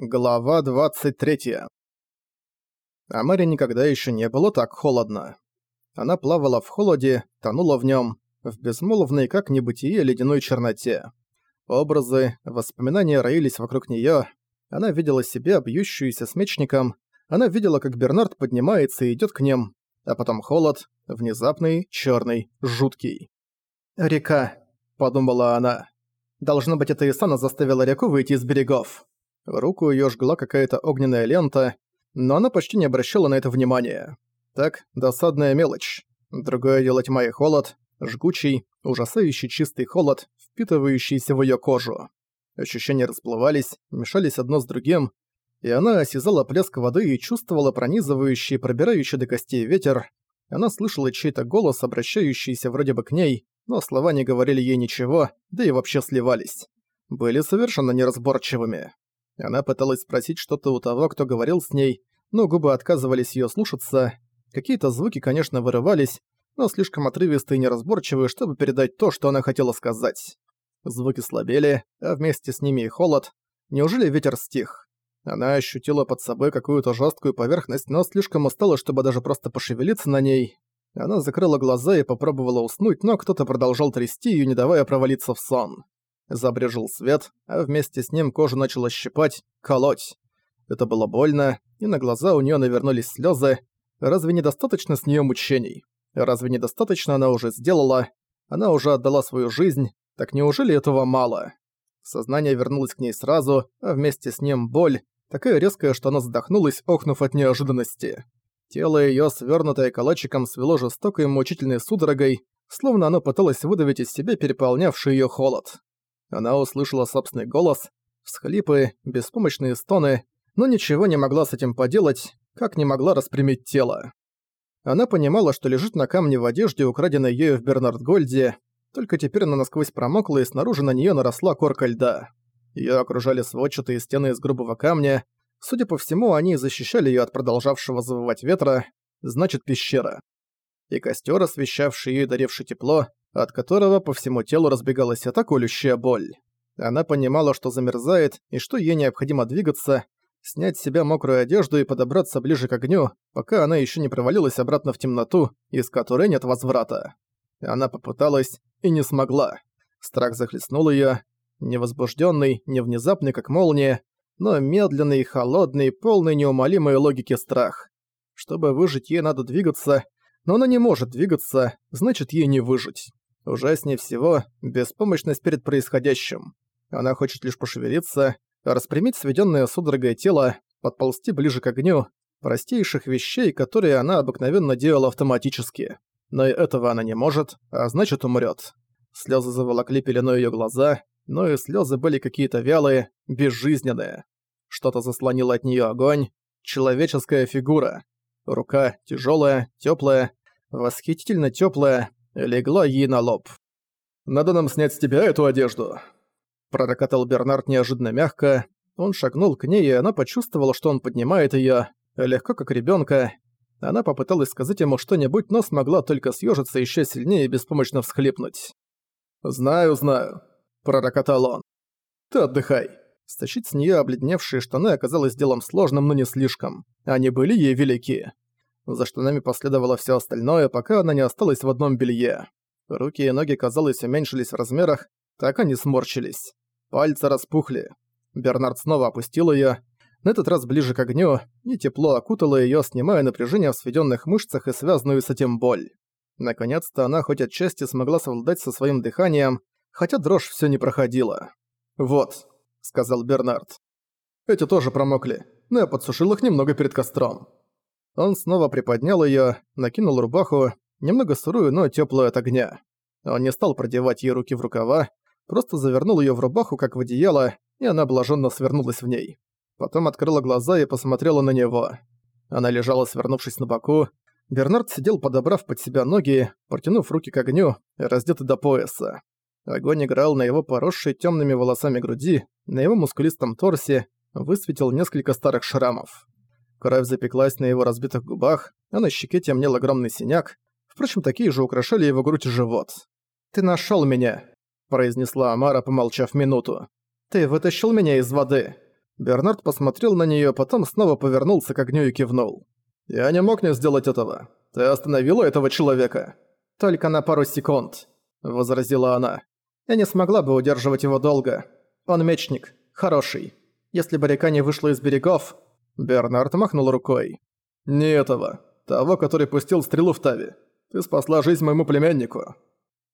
Глава 23. А Мэри никогда еще не было так холодно. Она плавала в холоде, тонула в нем, в безмолвной как небытие ледяной черноте. Образы, воспоминания роились вокруг нее. Она видела себя, бьющуюся с мечником. Она видела, как Бернард поднимается и идет к ним. А потом холод, внезапный, черный, жуткий. «Река», — подумала она. «Должно быть, это Исана заставила реку выйти из берегов». Руку её жгла какая-то огненная лента, но она почти не обращала на это внимания. Так, досадная мелочь. Другое дело тьма и холод, жгучий, ужасающий чистый холод, впитывающийся в её кожу. Ощущения расплывались, мешались одно с другим, и она осязала плеск воды и чувствовала пронизывающий, пробирающий до костей ветер. Она слышала чей-то голос, обращающийся вроде бы к ней, но слова не говорили ей ничего, да и вообще сливались. Были совершенно неразборчивыми. Она пыталась спросить что-то у того, кто говорил с ней, но губы отказывались её слушаться. Какие-то звуки, конечно, вырывались, но слишком отрывистые и неразборчивые, чтобы передать то, что она хотела сказать. Звуки слабели, а вместе с ними и холод. Неужели ветер стих? Она ощутила под собой какую-то жесткую поверхность, но слишком устала, чтобы даже просто пошевелиться на ней. Она закрыла глаза и попробовала уснуть, но кто-то продолжал трясти её, не давая провалиться в сон. Забрежил свет, а вместе с ним кожу начало щипать, колоть. Это было больно, и на глаза у нее навернулись слезы. Разве недостаточно с нее мучений? Разве недостаточно она уже сделала? Она уже отдала свою жизнь, так неужели этого мало? Сознание вернулось к ней сразу, а вместе с ним боль, такая резкая, что она задохнулась, охнув от неожиданности. Тело ее, свернутое калачиком, свело жестокой мучительной судорогой, словно оно пыталось выдавить из себя переполнявший ее холод. Она услышала собственный голос, всхлипы, беспомощные стоны, но ничего не могла с этим поделать, как не могла распрямить тело. Она понимала, что лежит на камне в одежде, украденной ею в Бернардгольде, только теперь она насквозь промокла, и снаружи на неё наросла корка льда. Её окружали сводчатые стены из грубого камня. Судя по всему, они защищали её от продолжавшего завывать ветра, значит, пещера. И костёр, освещавший её и даревший тепло, от которого по всему телу разбегалась эта колющая боль. Она понимала, что замерзает и что ей необходимо двигаться, снять с себя мокрую одежду и подобраться ближе к огню, пока она еще не провалилась обратно в темноту, из которой нет возврата. Она попыталась и не смогла. Страх захлестнул ее, невозбужденный, не внезапный, как молния, но медленный, холодный, полный неумолимой логики страх. Чтобы выжить, ей надо двигаться, но она не может двигаться, значит ей не выжить. Ужаснее всего – беспомощность перед происходящим. Она хочет лишь пошевелиться, распрямить сведённое судорогой тело, подползти ближе к огню, простейших вещей, которые она обыкновенно делала автоматически. Но и этого она не может, а значит умрёт. Слёзы заволокли пеленой её глаза, но и слёзы были какие-то вялые, безжизненные. Что-то заслонило от неё огонь. Человеческая фигура. Рука тяжёлая, тёплая, восхитительно тёплая, легла ей на лоб. «Надо нам снять с тебя эту одежду», — пророкотал Бернард неожиданно мягко. Он шагнул к ней, и она почувствовала, что он поднимает её, легко как ребёнка. Она попыталась сказать ему что-нибудь, но смогла только съёжиться ещё сильнее и беспомощно всхлипнуть. «Знаю, знаю», — пророкотал он. «Ты отдыхай». Стащить с неё обледневшие штаны оказалось делом сложным, но не слишком. Они были ей велики. За штанами последовало все остальное, пока она не осталась в одном белье. Руки и ноги, казалось, уменьшились в размерах, так они сморщились. Пальцы распухли. Бернард снова опустил ее, на этот раз ближе к огню, и тепло окутало ее, снимая напряжение в сведенных мышцах и связанную с этим боль. Наконец-то она хоть отчасти смогла совладать со своим дыханием, хотя дрожь все не проходила. «Вот», — сказал Бернард. «Эти тоже промокли, но я подсушил их немного перед костром». Он снова приподнял её, накинул рубаху, немного сырую, но тёплую от огня. Он не стал продевать ей руки в рукава, просто завернул её в рубаху, как в одеяло, и она блаженно свернулась в ней. Потом открыла глаза и посмотрела на него. Она лежала, свернувшись на боку. Бернард сидел, подобрав под себя ноги, протянув руки к огню, раздетый до пояса. Огонь играл на его поросшей тёмными волосами груди, на его мускулистом торсе, высветил несколько старых шрамов. Кровь запеклась на его разбитых губах, а на щеке темнел огромный синяк. Впрочем, такие же украшали его грудь и живот. «Ты нашёл меня», — произнесла Амара, помолчав минуту. «Ты вытащил меня из воды». Бернард посмотрел на неё, потом снова повернулся к огню и кивнул. «Я не мог не сделать этого. Ты остановила этого человека?» «Только на пару секунд», — возразила она. «Я не смогла бы удерживать его долго. Он мечник, хороший. Если бы река не вышла из берегов...» Бернард махнул рукой. «Не этого. Того, который пустил стрелу в Тави. Ты спасла жизнь моему племяннику».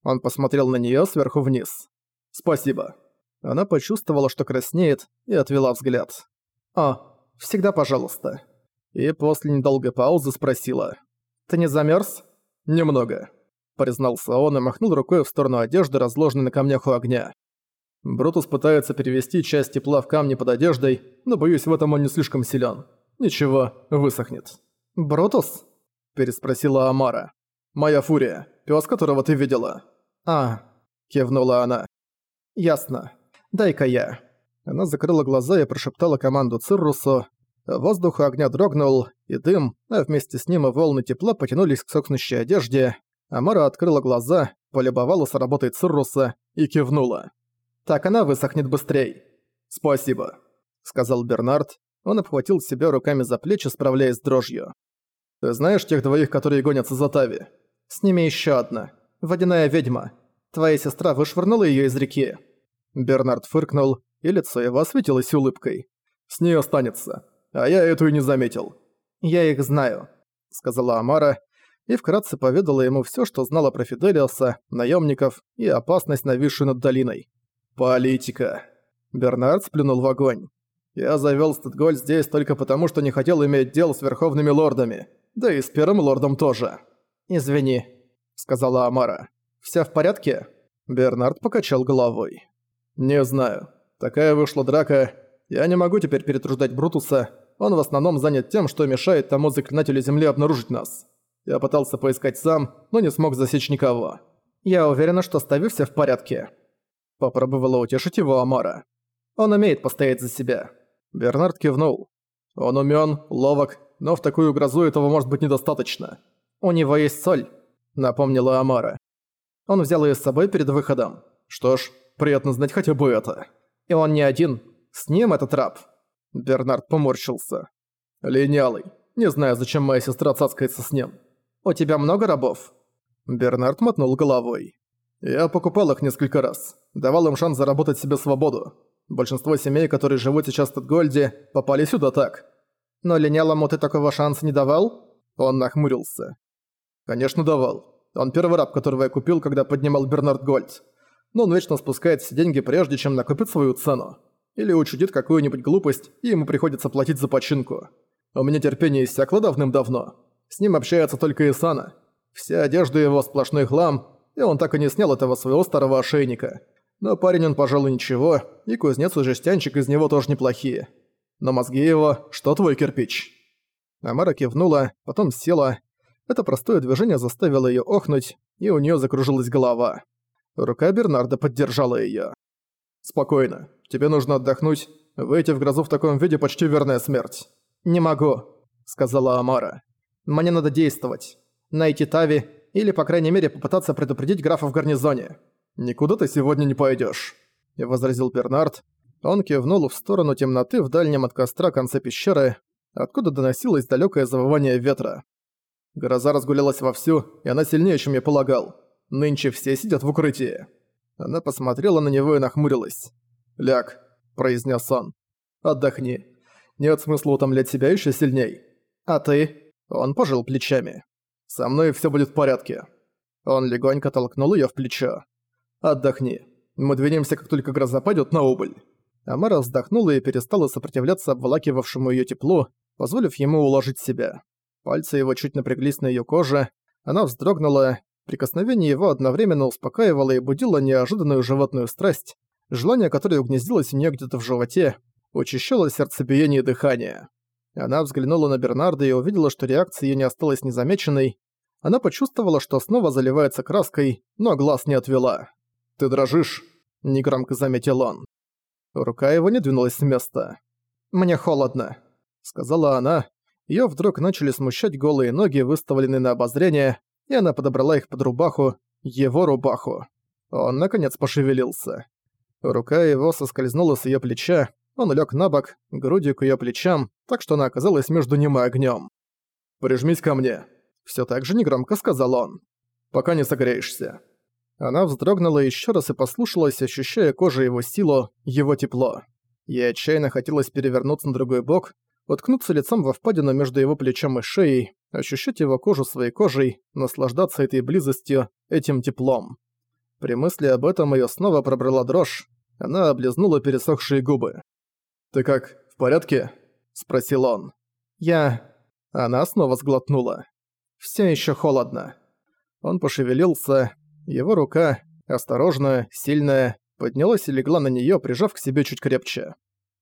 Он посмотрел на неё сверху вниз. «Спасибо». Она почувствовала, что краснеет, и отвела взгляд. «О, всегда пожалуйста». И после недолгой паузы спросила. «Ты не замерз? «Немного», — признался он и махнул рукой в сторону одежды, разложенной на камнях у огня. Брутус пытается перевести часть тепла в камни под одеждой, но, боюсь, в этом он не слишком силен. Ничего, высохнет. «Брутус?» – переспросила Амара. «Моя фурия, пес, которого ты видела». «А», – кивнула она. «Ясно. Дай-ка я». Она закрыла глаза и прошептала команду Циррусу. Воздух огня дрогнул, и дым, а вместе с ним и волны тепла потянулись к сохнущей одежде. Амара открыла глаза, полюбовалась работой Цирруса и кивнула. Так она высохнет быстрей. Спасибо, сказал Бернард. Он обхватил себя руками за плечи, справляясь с дрожью. Ты знаешь тех двоих, которые гонятся за Тави? С ними еще одна. Водяная ведьма. Твоя сестра вышвырнула ее из реки. Бернард фыркнул, и лицо его осветилось улыбкой. С ней останется. А я эту и не заметил. Я их знаю, сказала Амара, и вкратце поведала ему все, что знала про Фиделиоса, наемников и опасность, нависшую над долиной. «Политика». Бернард сплюнул в огонь. «Я завёл Стедголь здесь только потому, что не хотел иметь дел с верховными лордами. Да и с первым лордом тоже». «Извини», — сказала Амара. «Всё в порядке?» Бернард покачал головой. «Не знаю. Такая вышла драка. Я не могу теперь перетруждать Брутуса. Он в основном занят тем, что мешает тому заклинателю Земли обнаружить нас. Я пытался поискать сам, но не смог засечь никого. Я уверена, что ставив в порядке». Попробовала утешить его Амара. Он умеет постоять за себя. Бернард кивнул. Он умён, ловок, но в такую грозу этого может быть недостаточно. У него есть соль, напомнила Амара. Он взял её с собой перед выходом. Что ж, приятно знать хотя бы это. И он не один. С ним этот раб. Бернард поморщился. Линялый. Не знаю, зачем моя сестра цацкается с ним. У тебя много рабов? Бернард мотнул головой. Я покупал их несколько раз. Давал им шанс заработать себе свободу. Большинство семей, которые живут сейчас в Тетгольде, попали сюда так. Но линялому ты такого шанса не давал? Он нахмурился. Конечно, давал. Он первый раб, которого я купил, когда поднимал Бернард Гольд. Но он вечно спускает все деньги, прежде чем накопит свою цену. Или учудит какую-нибудь глупость, и ему приходится платить за починку. У меня терпение иссякло давным-давно. С ним общается только Исана. Вся одежда его сплошной хлам, и он так и не снял этого своего старого ошейника. Но парень он, пожалуй, ничего, и кузнец и жестянчик из него тоже неплохие. Но мозги его, что твой кирпич? Амара кивнула, потом села. Это простое движение заставило её охнуть, и у неё закружилась голова. Рука Бернарда поддержала её. «Спокойно. Тебе нужно отдохнуть. Выйти в грозу в таком виде почти верная смерть». «Не могу», — сказала Амара. «Мне надо действовать. Найти Тави или, по крайней мере, попытаться предупредить графа в гарнизоне. «Никуда ты сегодня не пойдёшь», — возразил Бернард. Он кивнул в сторону темноты в дальнем от костра конце пещеры, откуда доносилось далёкое завывание ветра. Гроза разгулялась вовсю, и она сильнее, чем я полагал. Нынче все сидят в укрытии. Она посмотрела на него и нахмурилась. «Ляг», — произнес он. «Отдохни. Нет смысла утомлять себя ещё сильней. А ты?» Он пожал плечами. Со мной все будет в порядке». Он легонько толкнул ее в плечо. «Отдохни. Мы двинемся, как только гроза пойдет на убыль». Амара вздохнула и перестала сопротивляться обволакивавшему ее теплу, позволив ему уложить себя. Пальцы его чуть напряглись на ее коже, она вздрогнула, прикосновение его одновременно успокаивало и будило неожиданную животную страсть, желание которое угнездилось у нее где-то в животе, учащало сердцебиение и дыхание. Она взглянула на Бернарда и увидела, что реакция её не осталась незамеченной, она почувствовала, что снова заливается краской, но глаз не отвела. «Ты дрожишь?» – негромко заметил он. Рука его не двинулась с места. «Мне холодно», – сказала она. Её вдруг начали смущать голые ноги, выставленные на обозрение, и она подобрала их под рубаху, его рубаху. Он, наконец, пошевелился. Рука его соскользнула с её плеча, Он лег на бок, грудью к ее плечам, так что она оказалась между ним и огнем. «Прижмись ко мне», — все так же негромко сказал он. «Пока не согреешься». Она вздрогнула еще раз и послушалась, ощущая кожей его силу, его тепло. Ей отчаянно хотелось перевернуться на другой бок, уткнуться лицом во впадину между его плечом и шеей, ощущать его кожу своей кожей, наслаждаться этой близостью, этим теплом. При мысли об этом её снова пробрала дрожь, она облизнула пересохшие губы. «Ты как, в порядке?» – спросил он. «Я...» Она снова сглотнула. «Всё ещё холодно». Он пошевелился, его рука, осторожная, сильная, поднялась и легла на неё, прижав к себе чуть крепче.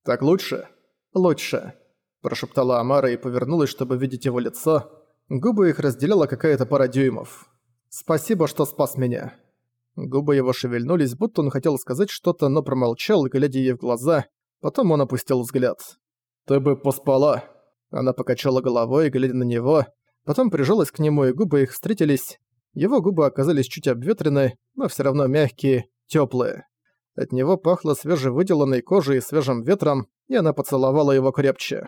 «Так лучше?» «Лучше», – прошептала Амара и повернулась, чтобы видеть его лицо. Губы их разделяла какая-то пара дюймов. «Спасибо, что спас меня». Губы его шевельнулись, будто он хотел сказать что-то, но промолчал, глядя ей в глаза. Потом он опустил взгляд. «Ты бы поспала». Она покачала головой, глядя на него. Потом прижалась к нему, и губы их встретились. Его губы оказались чуть обветрены, но все равно мягкие, теплые. От него пахло свежевыделанной кожей и свежим ветром, и она поцеловала его крепче.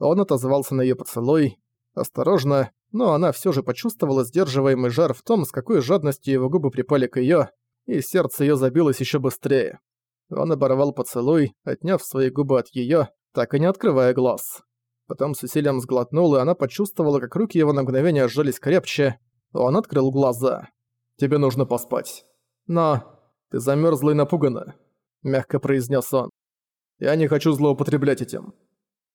Он отозвался на ее поцелуй. Осторожно, но она все же почувствовала сдерживаемый жар в том, с какой жадностью его губы припали к ее, и сердце ее забилось еще быстрее. Он оборвал поцелуй, отняв свои губы от ее, так и не открывая глаз. Потом с усилием сглотнул, и она почувствовала, как руки его на мгновение сжались крепче. Он открыл глаза. «Тебе нужно поспать». «Но...» «Ты замерзла и напугана», — мягко произнес он. «Я не хочу злоупотреблять этим».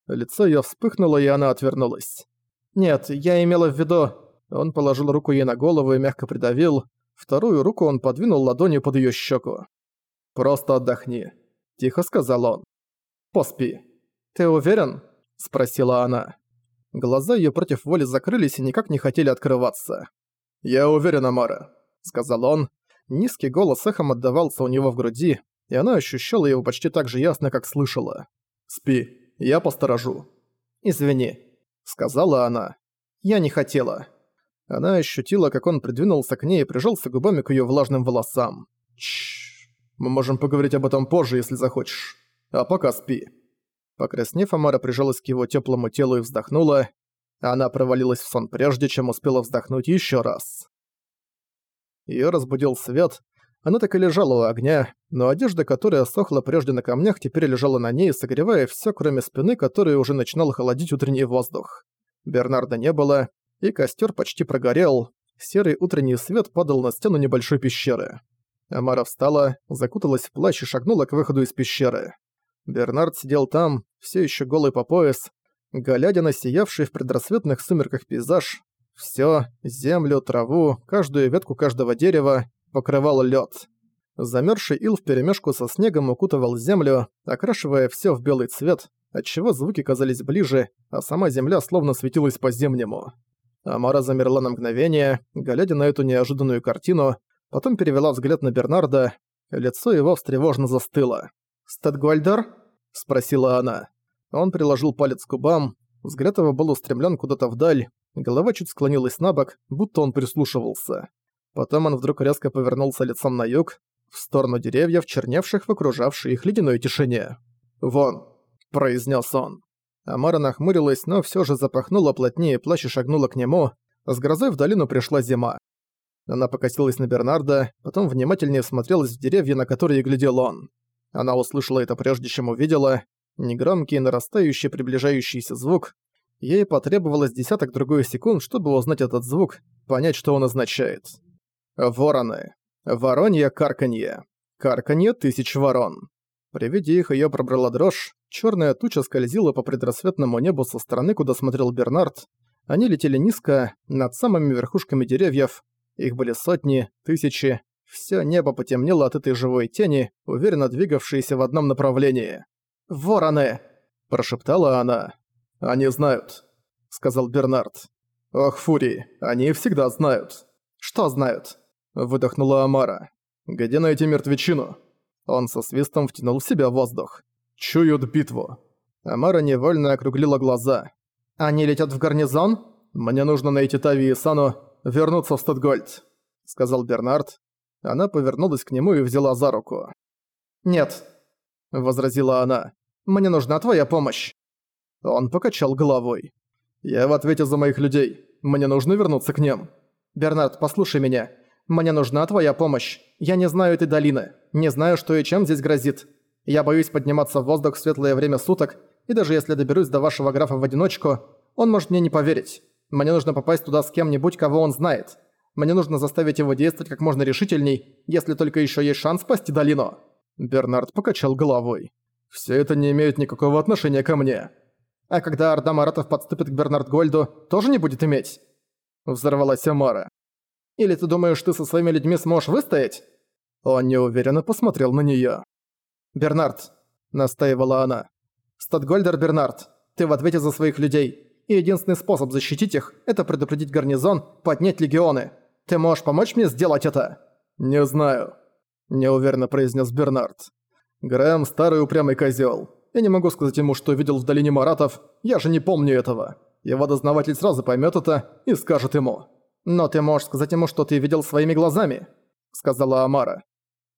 Лицо ее вспыхнуло, и она отвернулась. «Нет, я имела в виду...» Он положил руку ей на голову и мягко придавил. Вторую руку он подвинул ладонью под её щеку. «Просто отдохни», — тихо сказал он. «Поспи». «Ты уверен?» — спросила она. Глаза её против воли закрылись и никак не хотели открываться. «Я уверен, Амара», — сказал он. Низкий голос эхом отдавался у него в груди, и она ощущала его почти так же ясно, как слышала. «Спи, я посторожу». «Извини», — сказала она. «Я не хотела». Она ощутила, как он придвинулся к ней и прижался губами к её влажным волосам. «Чшш. Мы можем поговорить об этом позже, если захочешь. А пока спи». Покраснев, Амара прижалась к его тёплому телу и вздохнула. Она провалилась в сон прежде, чем успела вздохнуть ещё раз. Её разбудил свет. Она так и лежала у огня, но одежда, которая сохла прежде на камнях, теперь лежала на ней, согревая всё, кроме спины, которая уже начинала холодить утренний воздух. Бернарда не было, и костер почти прогорел. Серый утренний свет падал на стену небольшой пещеры. Амара встала, закуталась в плащ и шагнула к выходу из пещеры. Бернард сидел там, все еще голый по пояс, глядя на сиявший в предрассветных сумерках пейзаж. Все, землю, траву, каждую ветку каждого дерева покрывал лед. Замерзший ил вперемешку со снегом укутывал землю, окрашивая все в белый цвет, отчего звуки казались ближе, а сама земля словно светилась по-зимнему. Амара замерла на мгновение, глядя на эту неожиданную картину, потом перевела взгляд на Бернарда, лицо его встревожно застыло. «Стэдгольдер?» – спросила она. Он приложил палец к губам, взгляд его был устремлен куда-то вдаль, голова чуть склонилась на бок, будто он прислушивался. Потом он вдруг резко повернулся лицом на юг, в сторону деревьев, черневших в окружавшей их ледяной тишине. «Вон!» – произнес он. Амара нахмурилась, но все же запахнула плотнее плащ и шагнула к нему. С грозой в долину пришла зима. Она покосилась на Бернарда, потом внимательнее смотрелась в деревья, на которые глядел он. Она услышала это прежде, чем увидела. Негромкий, нарастающий, приближающийся звук. Ей потребовалось десяток другой секунд, чтобы узнать этот звук, понять, что он означает. Вороны. Воронье карканье. Карканье тысяч ворон. При виде их её пробрала дрожь, чёрная туча скользила по предрассветному небу со стороны, куда смотрел Бернард. Они летели низко, над самыми верхушками деревьев. Их были сотни, тысячи. Всё небо потемнело от этой живой тени, уверенно двигавшейся в одном направлении. «Вороны!» – прошептала она. «Они знают», – сказал Бернард. «Ох, Фури, они всегда знают». «Что знают?» – выдохнула Амара. «Где найти мертвечину?» Он со свистом втянул в себя воздух. «Чуют битву». Амара невольно округлила глаза. «Они летят в гарнизон?» «Мне нужно найти Тави и Сану, вернуться в Статгольд», — сказал Бернард. Она повернулась к нему и взяла за руку. «Нет», — возразила она. Мне нужна твоя помощь». Он покачал головой. «Я в ответе за моих людей. Мне нужно вернуться к ним. Бернард, послушай меня. Мне нужна твоя помощь. Я не знаю этой долины. Не знаю, что и чем здесь грозит. Я боюсь подниматься в воздух в светлое время суток, и даже если доберусь до вашего графа в одиночку, он может мне не поверить. Мне нужно попасть туда с кем-нибудь, кого он знает. Мне нужно заставить его действовать как можно решительней, если только еще есть шанс спасти долину». Бернард покачал головой. «Все это не имеет никакого отношения ко мне. А когда Орда Маратов подступит к Бернард Гольду, тоже не будет иметь?» Взорвалась Амара. «Или ты думаешь, ты со своими людьми сможешь выстоять?» Он неуверенно посмотрел на неё. «Бернард», — настаивала она. «Статгольдер Бернард, ты в ответе за своих людей, и единственный способ защитить их — это предупредить гарнизон, поднять легионы. Ты можешь помочь мне сделать это?» «Не знаю», — неуверенно произнес Бернард. «Грэм — старый упрямый козёл. Я не могу сказать ему, что видел в долине Маратов, я же не помню этого. Его дознаватель сразу поймет это и скажет ему. «Но ты можешь сказать ему, что ты видел своими глазами», — сказала Амара.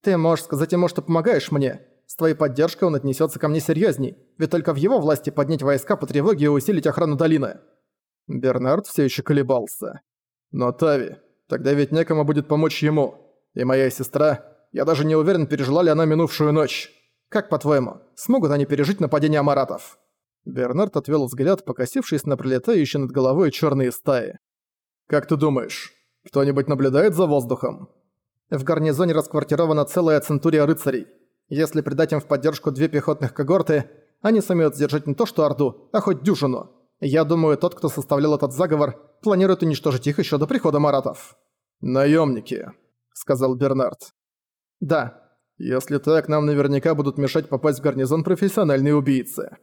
«Ты можешь сказать ему, что помогаешь мне. С твоей поддержкой он отнесется ко мне серьезней, ведь только в его власти поднять войска по тревоге и усилить охрану долины». Бернард все еще колебался. «Но Тави, тогда ведь некому будет помочь ему. И моя сестра, я даже не уверен, пережила ли она минувшую ночь. Как по-твоему, смогут они пережить нападение амаратов?» Бернард отвел взгляд, покосившись на пролетающие над головой черные стаи. «Как ты думаешь, кто-нибудь наблюдает за воздухом?» В гарнизоне расквартирована целая центурия рыцарей. Если придать им в поддержку две пехотных когорты, они сумеют сдержать не то что Орду, а хоть дюжину. Я думаю, тот, кто составлял этот заговор, планирует уничтожить их еще до прихода маратов. «Наемники», — сказал Бернард. «Да. Если так, нам наверняка будут мешать попасть в гарнизон профессиональные убийцы».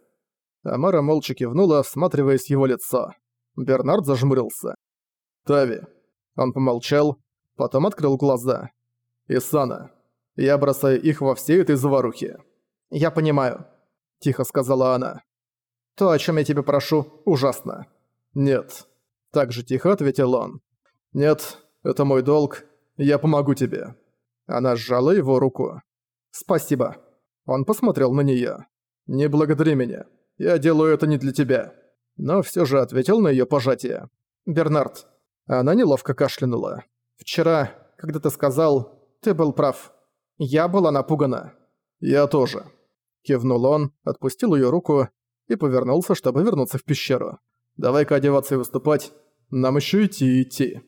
Амара молча кивнула, всматриваясь в его лицо. Бернард зажмурился. «Тави». Он помолчал, потом открыл глаза. «Исана. Я бросаю их во всей этой заварухе». «Я понимаю», – тихо сказала она. «То, о чем я тебя прошу, ужасно». «Нет». Так же тихо ответил он. «Нет, это мой долг. Я помогу тебе». Она сжала его руку. «Спасибо». Он посмотрел на неё. «Не благодари меня. Я делаю это не для тебя». Но всё же ответил на её пожатие. «Бернард». Она неловко кашлянула. «Вчера, когда ты сказал, ты был прав. Я была напугана». «Я тоже». Кивнул он, отпустил её руку и повернулся, чтобы вернуться в пещеру. «Давай-ка одеваться и выступать. Нам ещё идти идти».